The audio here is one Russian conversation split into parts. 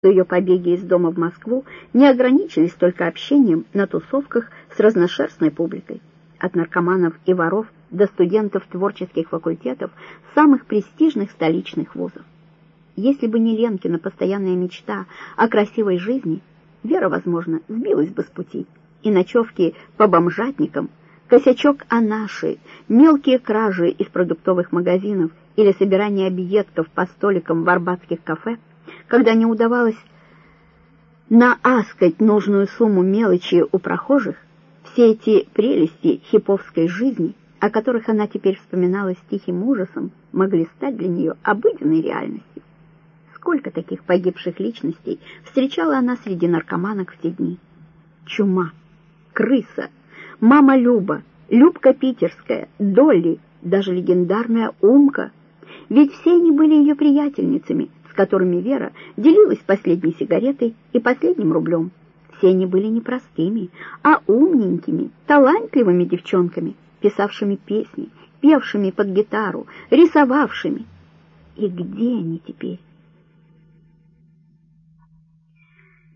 что ее побеги из дома в Москву не ограничились только общением на тусовках с разношерстной публикой. От наркоманов и воров до студентов творческих факультетов самых престижных столичных вузов. Если бы не Ленкина постоянная мечта о красивой жизни, Вера, возможно, сбилась бы с пути, и ночевки по бомжатникам, косячок анаши, мелкие кражи из продуктовых магазинов или собирание объедков по столикам в арбатских кафе – когда не удавалось нааскать нужную сумму мелочи у прохожих, все эти прелести хиповской жизни, о которых она теперь вспоминала с тихим ужасом, могли стать для нее обыденной реальностью. Сколько таких погибших личностей встречала она среди наркоманок в те дни? Чума, крыса, мама Люба, Любка Питерская, Долли, даже легендарная Умка. Ведь все они были ее приятельницами, которыми Вера делилась последней сигаретой и последним рублем. Все они были не простыми, а умненькими, талантливыми девчонками, писавшими песни, певшими под гитару, рисовавшими. И где они теперь?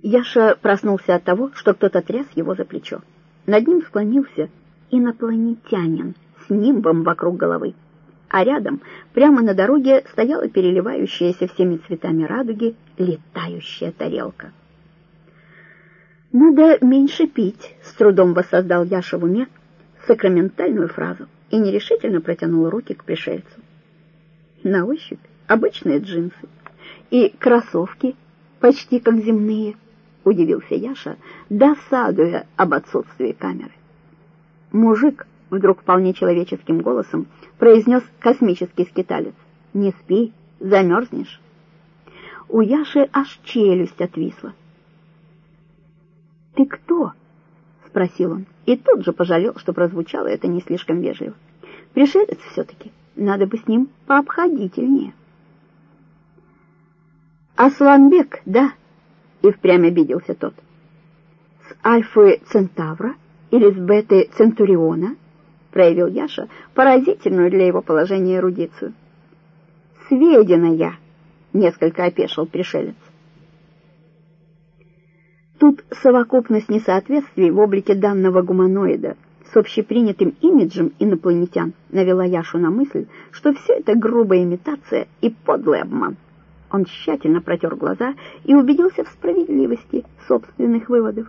Яша проснулся от того, что кто-то тряс его за плечо. Над ним склонился инопланетянин с нимбом вокруг головы а рядом, прямо на дороге, стояла переливающаяся всеми цветами радуги летающая тарелка. «Надо меньше пить», — с трудом воссоздал Яша в уме сакраментальную фразу и нерешительно протянул руки к пришельцу. На ощупь обычные джинсы и кроссовки, почти как земные, — удивился Яша, досадуя об отсутствии камеры. Мужик вдруг вполне человеческим голосом произнес космический скиталец. «Не спи, замерзнешь». У Яши аж челюсть отвисла. «Ты кто?» — спросил он, и тут же пожалел, что прозвучало это не слишком вежливо. «Пришелец все-таки, надо бы с ним пообходительнее». «Асланбек, да?» — и впрямь обиделся тот. «С Альфы Центавра или с Беты Центуриона?» Проявил Яша поразительную для его положения эрудицию. «Сведена несколько опешил пришелец. Тут совокупность несоответствий в облике данного гуманоида с общепринятым имиджем инопланетян навела Яшу на мысль, что все это грубая имитация и подлый обман. Он тщательно протер глаза и убедился в справедливости собственных выводов.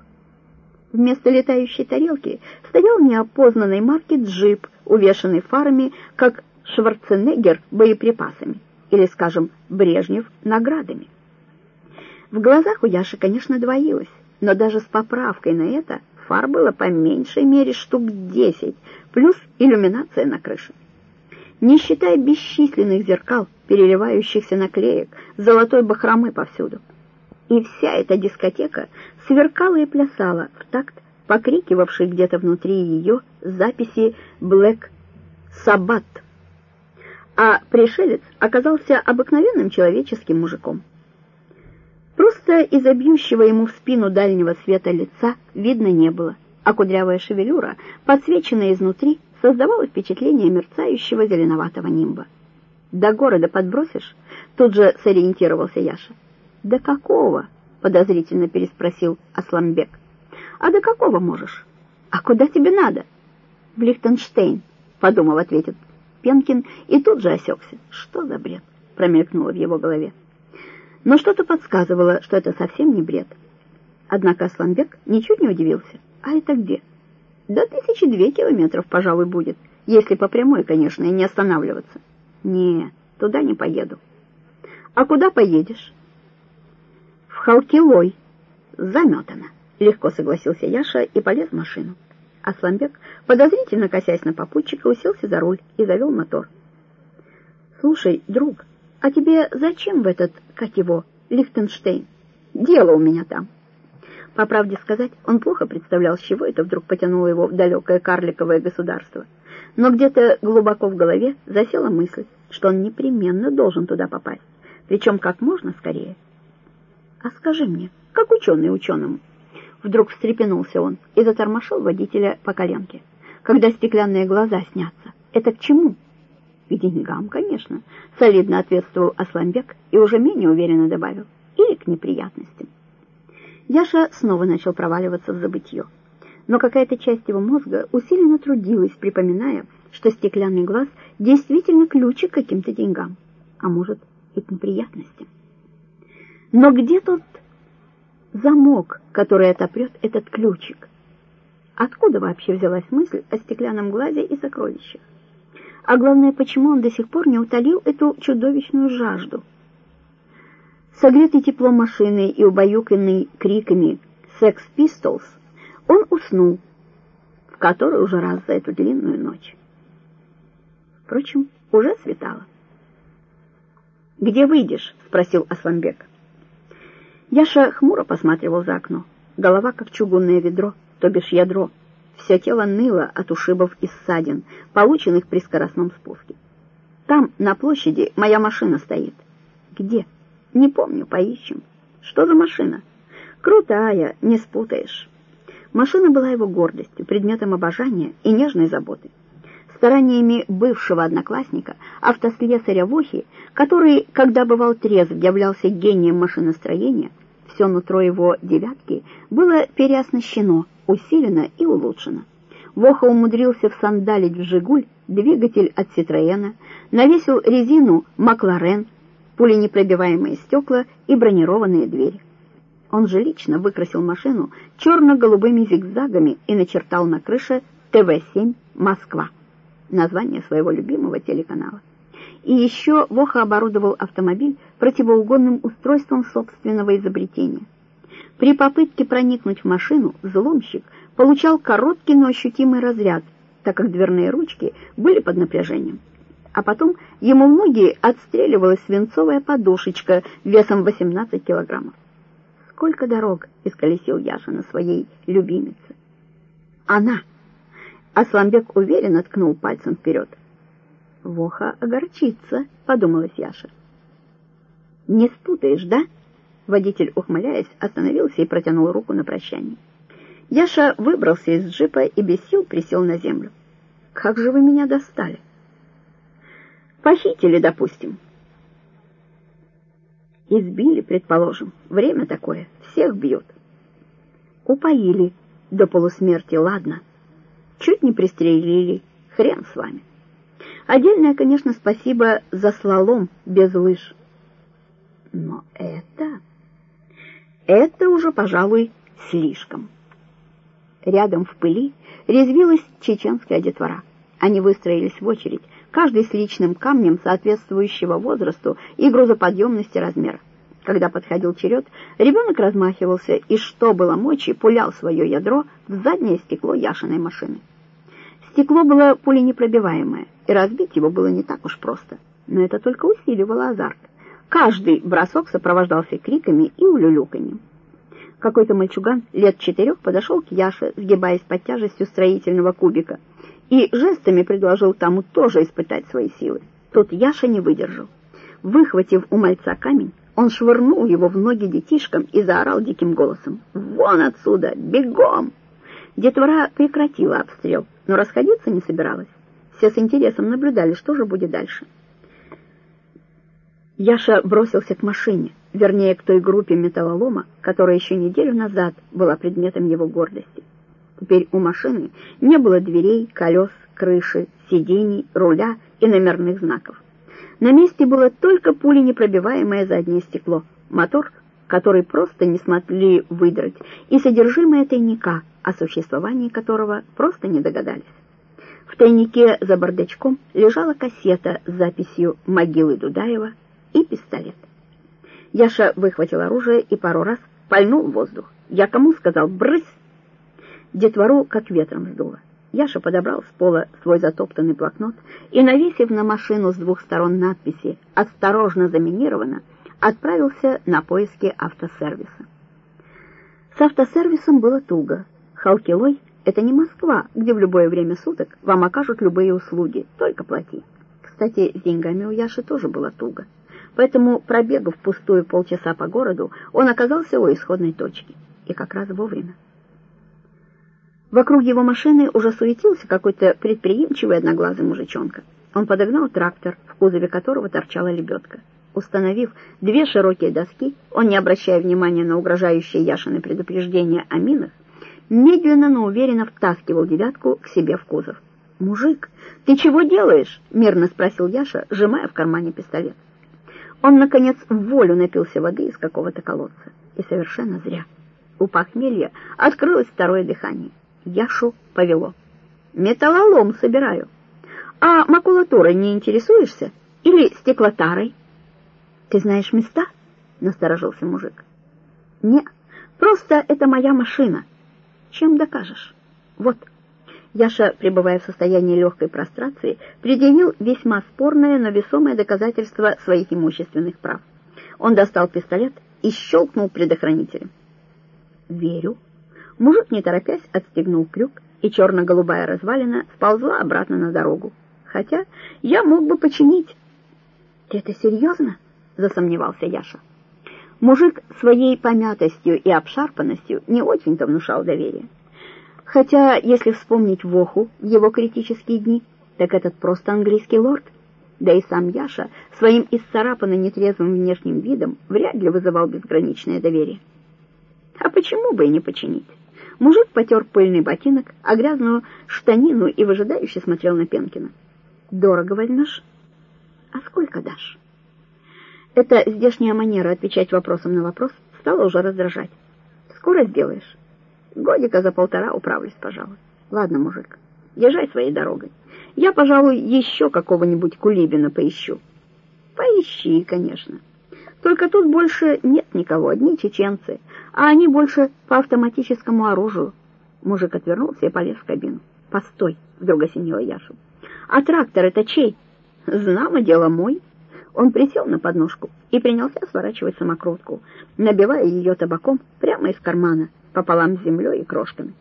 Вместо летающей тарелки стоял неопознанной марки джип, увешанный фарами, как Шварценеггер боеприпасами, или, скажем, Брежнев наградами. В глазах у Яши, конечно, двоилось, но даже с поправкой на это фар было по меньшей мере штук десять, плюс иллюминация на крыше. Не считая бесчисленных зеркал, переливающихся наклеек, золотой бахромы повсюду — и вся эта дискотека сверкала и плясала в такт покрикивавшей где-то внутри ее записи «Блэк Саббат». А пришелец оказался обыкновенным человеческим мужиком. Просто из-за ему в спину дальнего света лица видно не было, а кудрявая шевелюра, подсвеченная изнутри, создавала впечатление мерцающего зеленоватого нимба. «До города подбросишь?» — тут же сориентировался Яша. «До какого?» — подозрительно переспросил Асламбек. «А до какого можешь? А куда тебе надо?» «В Лихтенштейн», — подумал, ответит Пенкин, и тут же осекся. «Что за бред?» — промелькнуло в его голове. Но что-то подсказывало, что это совсем не бред. Однако Асламбек ничуть не удивился. «А это где?» «До тысячи две километров, пожалуй, будет, если по прямой, конечно, и не останавливаться». «Не, туда не поеду». «А куда поедешь?» Халкилой. Заметано. Легко согласился Яша и полез в машину. Асламбек, подозрительно косясь на попутчика, уселся за руль и завел мотор. «Слушай, друг, а тебе зачем в этот, как его, Лихтенштейн? Дело у меня там». По правде сказать, он плохо представлял, с чего это вдруг потянуло его в далекое карликовое государство. Но где-то глубоко в голове засела мысль, что он непременно должен туда попасть, причем как можно скорее. «А скажи мне, как ученый ученому?» Вдруг встрепенулся он и затормошил водителя по коленке. «Когда стеклянные глаза снятся, это к чему?» «К деньгам, конечно», — солидно ответствовал Асламбек и уже менее уверенно добавил. или к неприятностям. Яша снова начал проваливаться в забытье. Но какая-то часть его мозга усиленно трудилась, припоминая, что стеклянный глаз действительно ключик к каким-то деньгам, а может и к неприятностям. Но где тот замок, который отопрет этот ключик? Откуда вообще взялась мысль о стеклянном глазе и сокровищах? А главное, почему он до сих пор не утолил эту чудовищную жажду? Согретый теплом машины и убаюканный криками «Sex Pistols», он уснул, в который уже раз за эту длинную ночь. Впрочем, уже светало. «Где выйдешь?» — спросил Асламбек. Яша хмуро посматривал за окно. Голова, как чугунное ведро, то бишь ядро. Все тело ныло от ушибов и ссадин, полученных при скоростном спуске. Там, на площади, моя машина стоит. Где? Не помню, поищем. Что за машина? Крутая, не спутаешь. Машина была его гордостью, предметом обожания и нежной заботы. Стараниями бывшего одноклассника, автослесаря Вохи, который, когда бывал трезв, являлся гением машиностроения, все нутро его «девятки» было переоснащено, усилено и улучшено. Воха умудрился всандалить в «Жигуль» двигатель от «Ситроена», навесил резину «Макларен», пуленепробиваемые стекла и бронированные двери. Он же лично выкрасил машину черно-голубыми зигзагами и начертал на крыше ТВ-7 «Москва» название своего любимого телеканала. И еще Воха оборудовал автомобиль противоугонным устройством собственного изобретения. При попытке проникнуть в машину взломщик получал короткий, но ощутимый разряд, так как дверные ручки были под напряжением. А потом ему в ноги отстреливалась свинцовая подушечка весом 18 килограммов. Сколько дорог исколесил Яша на своей любимице. Она! Асламбек уверенно ткнул пальцем вперед. «Воха огорчится», — подумалась Яша. «Не спутаешь, да?» Водитель, ухмыляясь, остановился и протянул руку на прощание. Яша выбрался из джипа и без сил присел на землю. «Как же вы меня достали?» «Похитили, допустим». «Избили, предположим. Время такое. Всех бьют». «Упоили. До полусмерти, ладно. Чуть не пристрелили. Хрен с вами». Отдельное, конечно, спасибо за слалом без лыж. Но это... Это уже, пожалуй, слишком. Рядом в пыли резвилась чеченская детвора. Они выстроились в очередь, каждый с личным камнем соответствующего возрасту и грузоподъемности размера. Когда подходил черед, ребенок размахивался и, что было мочи, пулял свое ядро в заднее стекло Яшиной машины. Стекло было пуленепробиваемое, и разбить его было не так уж просто, но это только усиливало азарт. Каждый бросок сопровождался криками и улюлюканьем. Какой-то мальчуган лет четырех подошел к Яше, сгибаясь под тяжестью строительного кубика, и жестами предложил тому тоже испытать свои силы. Тот Яша не выдержал. Выхватив у мальца камень, он швырнул его в ноги детишкам и заорал диким голосом. «Вон отсюда! Бегом!» Детвора прекратила обстрел, но расходиться не собиралась. Все с интересом наблюдали, что же будет дальше. Яша бросился к машине, вернее, к той группе металлолома, которая еще неделю назад была предметом его гордости. Теперь у машины не было дверей, колес, крыши, сидений, руля и номерных знаков. На месте было только пуленепробиваемое заднее стекло, мотор, который просто не смогли выдрать, и содержимое тайника, о существовании которого просто не догадались. В тайнике за бардачком лежала кассета с записью «Могилы Дудаева» и пистолет. Яша выхватил оружие и пару раз пальнул в воздух. «Я кому?» — сказал «брысь!» Детвору как ветром сдуло. Яша подобрал с пола свой затоптанный блокнот и, навесив на машину с двух сторон надписи «Осторожно заминировано», отправился на поиски автосервиса. С автосервисом было туго. Халкилой это не Москва, где в любое время суток вам окажут любые услуги, только плати. Кстати, с деньгами у Яши тоже было туго. Поэтому, пробегав пустую полчаса по городу, он оказался у исходной точки. И как раз вовремя. Вокруг его машины уже суетился какой-то предприимчивый одноглазый мужичонка. Он подогнал трактор, в кузове которого торчала лебедка. Установив две широкие доски, он, не обращая внимания на угрожающие Яшины предупреждения о минах, медленно, но уверенно втаскивал девятку к себе в кузов. «Мужик, ты чего делаешь?» — мирно спросил Яша, сжимая в кармане пистолет. Он, наконец, в волю напился воды из какого-то колодца. И совершенно зря. У похмелья открылось второе дыхание. Яшу повело. «Металлолом собираю. А макулатурой не интересуешься? Или стеклотарой?» «Ты знаешь места?» — насторожился мужик. «Не, просто это моя машина. Чем докажешь? Вот». Яша, пребывая в состоянии легкой прострации, предъявил весьма спорное, но весомое доказательство своих имущественных прав. Он достал пистолет и щелкнул предохранителем. «Верю». Мужик, не торопясь, отстегнул крюк, и черно-голубая развалина сползла обратно на дорогу. Хотя я мог бы починить. «Ты это серьезно?» — засомневался Яша. Мужик своей помятостью и обшарпанностью не очень-то внушал доверие. Хотя, если вспомнить Воху в его критические дни, так этот просто английский лорд. Да и сам Яша своим исцарапанно нетрезвым внешним видом вряд ли вызывал безграничное доверие. А почему бы и не починить? Мужик потер пыльный ботинок, а грязную штанину и выжидающе смотрел на Пенкина. «Дорого возьмешь?» «А сколько дашь?» Эта здешняя манера отвечать вопросом на вопрос стала уже раздражать. «Скоро сделаешь?» «Годика за полтора управлюсь, пожалуй». «Ладно, мужик, езжай своей дорогой. Я, пожалуй, еще какого-нибудь кулибина поищу». «Поищи, конечно. Только тут больше нет никого, одни чеченцы, а они больше по автоматическому оружию». Мужик отвернулся и полез в кабину. «Постой!» — вдруг осенила Яшу. «А трактор это чей?» «Знамо дело мой». Он присел на подножку и принялся сворачивать самокрутку, набивая ее табаком прямо из кармана, пополам с землей и крошками.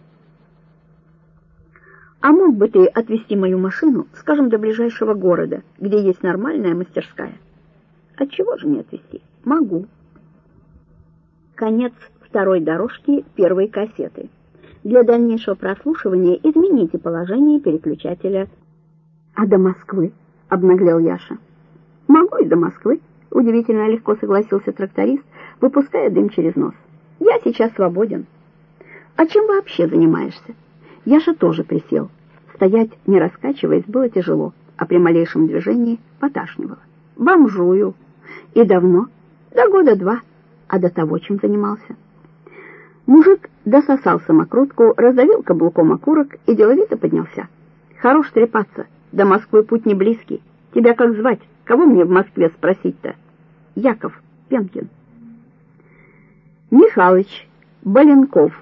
«А мог бы ты отвезти мою машину, скажем, до ближайшего города, где есть нормальная мастерская?» «Отчего же не отвезти? Могу». Конец второй дорожки первой кассеты. Для дальнейшего прослушивания измените положение переключателя. «А до Москвы?» — обнаглел Яша. «Могу и до Москвы», — удивительно легко согласился тракторист, выпуская дым через нос. «Я сейчас свободен». «А чем вообще занимаешься?» Яша тоже присел. Стоять, не раскачиваясь, было тяжело, а при малейшем движении поташнивало. «Бомжую». «И давно?» «До года два». «А до того чем занимался?» Мужик дососал самокрутку, раздавил каблуком окурок и деловито поднялся. «Хорош трепаться. До Москвы путь не близкий. Тебя как звать? Кого мне в Москве спросить-то? Яков Пенкин. Михалыч Баленков.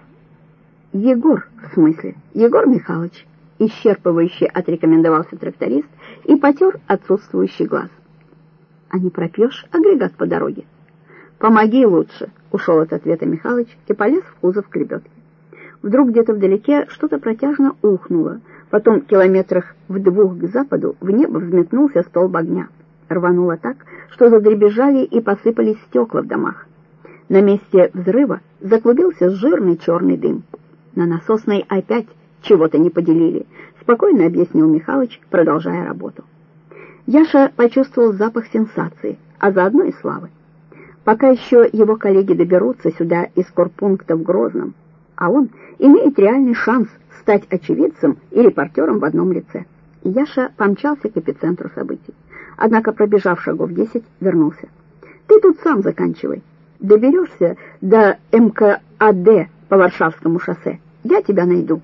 Егор, в смысле, Егор Михайлович, исчерпывающе отрекомендовался тракторист и потер отсутствующий глаз. А не пропьешь агрегат по дороге? Помоги лучше, ушел от ответа Михалыч и полез в кузов к лебедке. Вдруг где-то вдалеке что-то протяжно ухнуло, потом километрах в двух к западу в небо взметнулся столб огня. Рвануло так, что задребезжали и посыпались стекла в домах. На месте взрыва заклубился жирный черный дым. На насосной опять чего-то не поделили, спокойно объяснил Михалыч, продолжая работу. Яша почувствовал запах сенсации, а заодно и славы. Пока еще его коллеги доберутся сюда из корпункта в Грозном, а он имеет реальный шанс стать очевидцем и репортером в одном лице. Яша помчался к эпицентру событий. Однако, пробежав шагов десять, вернулся. «Ты тут сам заканчивай. Доберешься до МКАД по Варшавскому шоссе. Я тебя найду.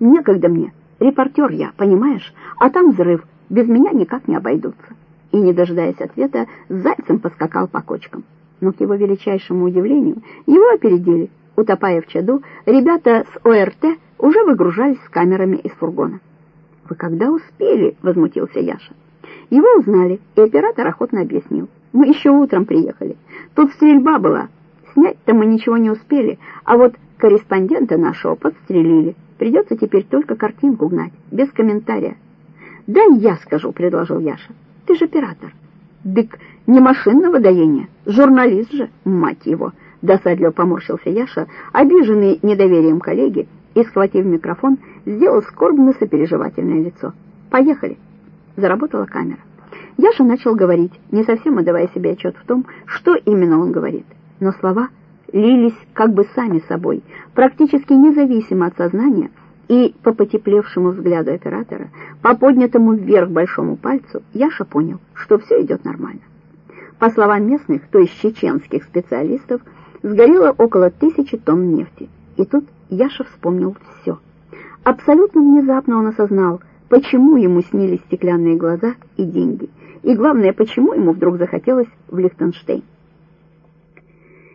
Некогда мне. Репортер я, понимаешь? А там взрыв. Без меня никак не обойдутся». И, не дожидаясь ответа, зайцем поскакал по кочкам. Но, к его величайшему удивлению, его опередили. Утопая в чаду, ребята с ОРТ уже выгружались с камерами из фургона. «Вы когда успели?» — возмутился Яша. Его узнали, и оператор охотно объяснил. «Мы еще утром приехали. Тут стрельба была. Снять-то мы ничего не успели, а вот корреспондента нашего подстрелили. Придется теперь только картинку гнать, без комментария». «Да я скажу», — предложил Яша. «Ты же оператор». «Дык, не машинного доения, журналист же, мать его!» Досадливо поморщился Яша, обиженный недоверием коллеги, и, схватив микрофон, сделал скорбно сопереживательное лицо. «Поехали!» Заработала камера. Яша начал говорить, не совсем отдавая себе отчет в том, что именно он говорит. Но слова лились как бы сами собой, практически независимо от сознания, и по потеплевшему взгляду оператора, по поднятому вверх большому пальцу, Яша понял, что все идет нормально. По словам местных, то есть чеченских специалистов, сгорело около тысячи тонн нефти. И тут Яша вспомнил все. Абсолютно внезапно он осознал, почему ему снились стеклянные глаза и деньги, и главное, почему ему вдруг захотелось в Лихтенштейн.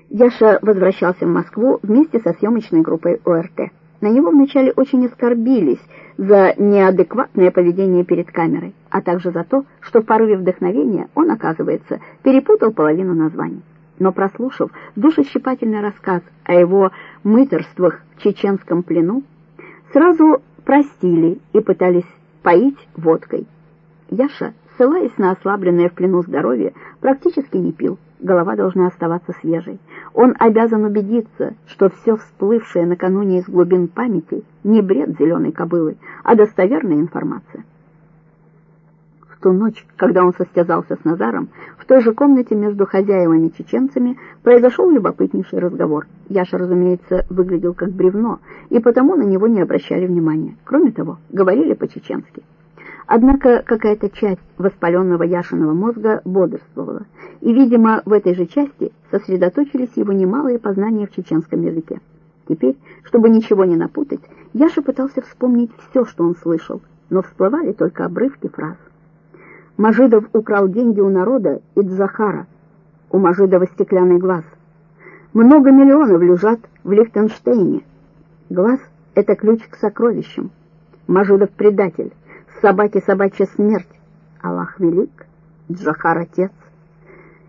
Яша возвращался в Москву вместе со съемочной группой ОРТ. На него вначале очень оскорбились за неадекватное поведение перед камерой, а также за то, что в порыве вдохновения он, оказывается, перепутал половину названий. Но прослушав душещипательный рассказ о его мыторствах в чеченском плену, сразу простили и пытались поить водкой. Яша, ссылаясь на ослабленное в плену здоровье, практически не пил. Голова должна оставаться свежей. Он обязан убедиться, что все всплывшее накануне из глубин памяти не бред зеленой кобылы, а достоверная информация ту ночь, когда он состязался с Назаром, в той же комнате между хозяевами-чеченцами произошел любопытнейший разговор. Яша, разумеется, выглядел как бревно, и потому на него не обращали внимания. Кроме того, говорили по-чеченски. Однако какая-то часть воспаленного Яшиного мозга бодрствовала, и, видимо, в этой же части сосредоточились его немалые познания в чеченском языке. Теперь, чтобы ничего не напутать, Яша пытался вспомнить все, что он слышал, но всплывали только обрывки фраз. Мажидов украл деньги у народа и Дзахара. У Мажидова стеклянный глаз. Много миллионов лежат в Лихтенштейне. Глаз — это ключ к сокровищам. Мажидов предатель. Собаке собачья смерть. Аллах велик. Джахар отец.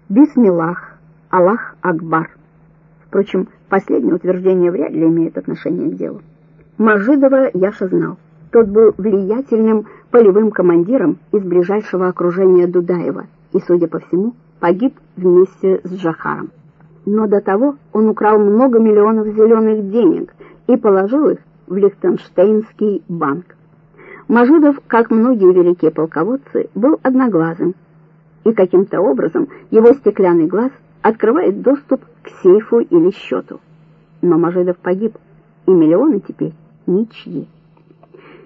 Бисмиллах. Аллах Акбар. Впрочем, последнее утверждение вряд ли имеет отношение к делу. Мажидова Яша знал. Тот был влиятельным полевым командиром из ближайшего окружения Дудаева и, судя по всему, погиб вместе с Джахаром. Но до того он украл много миллионов зеленых денег и положил их в Лихтенштейнский банк. Мажидов, как многие великие полководцы, был одноглазым, и каким-то образом его стеклянный глаз открывает доступ к сейфу или счету. Но Мажидов погиб, и миллионы теперь ничьи.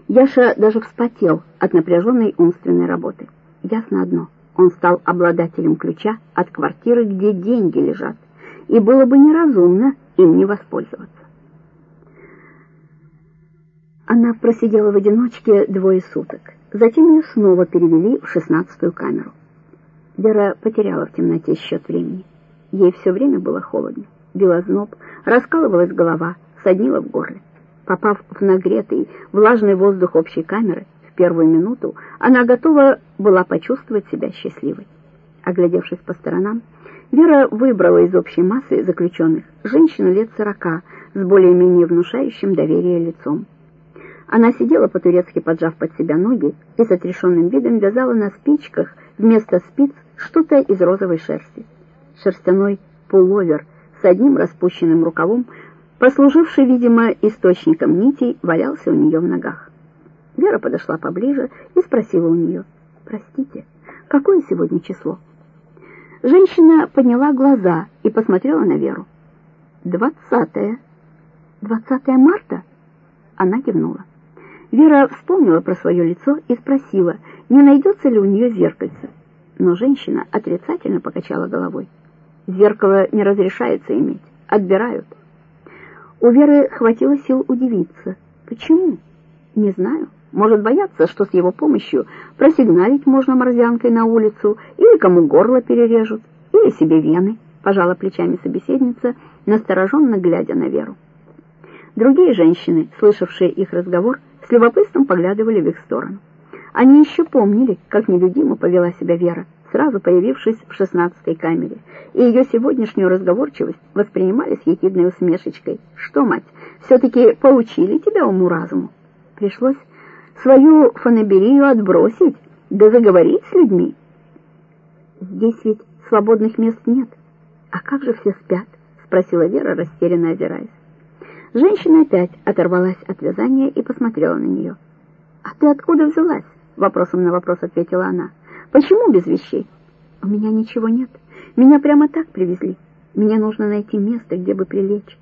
Яша даже вспотел от напряженной умственной работы. Ясно одно, он стал обладателем ключа от квартиры, где деньги лежат, и было бы неразумно им не воспользоваться. Она просидела в одиночке двое суток. Затем ее снова перевели в шестнадцатую камеру. Вера потеряла в темноте счет времени. Ей все время было холодно. Бил озноб, раскалывалась голова, соднила в горле. Попав в нагретый, влажный воздух общей камеры, в первую минуту она готова была почувствовать себя счастливой. Оглядевшись по сторонам, Вера выбрала из общей массы заключенных женщину лет сорока с более-менее внушающим доверие лицом. Она сидела по-турецки, поджав под себя ноги, и с отрешенным видом вязала на спичках вместо спиц что-то из розовой шерсти. Шерстяной пуловер с одним распущенным рукавом послуживший, видимо, источником нитей, валялся у нее в ногах. Вера подошла поближе и спросила у нее, «Простите, какое сегодня число?» Женщина подняла глаза и посмотрела на Веру. «Двадцатое». «Двадцатое марта?» Она кивнула. Вера вспомнила про свое лицо и спросила, не найдется ли у нее зеркальце. Но женщина отрицательно покачала головой. «Зеркало не разрешается иметь, отбирают». У Веры хватило сил удивиться. Почему? Не знаю. Может, бояться, что с его помощью просигналить можно морзянкой на улицу, или кому горло перережут, или себе вены, пожала плечами собеседница, настороженно глядя на Веру. Другие женщины, слышавшие их разговор, с любопытством поглядывали в их сторону. Они еще помнили, как нелюдимо повела себя Вера, сразу появившись в шестнадцатой камере, и ее сегодняшнюю разговорчивость воспринимали с ехидной усмешечкой. «Что, мать, все-таки поучили тебя уму-разуму? Пришлось свою фанаберию отбросить, да заговорить с людьми. Здесь ведь свободных мест нет. А как же все спят?» — спросила Вера, растерянно озираясь. Женщина опять оторвалась от вязания и посмотрела на нее. «А ты откуда взялась?» — вопросом на вопрос ответила она. Почему без вещей? У меня ничего нет. Меня прямо так привезли. Мне нужно найти место, где бы прилечь.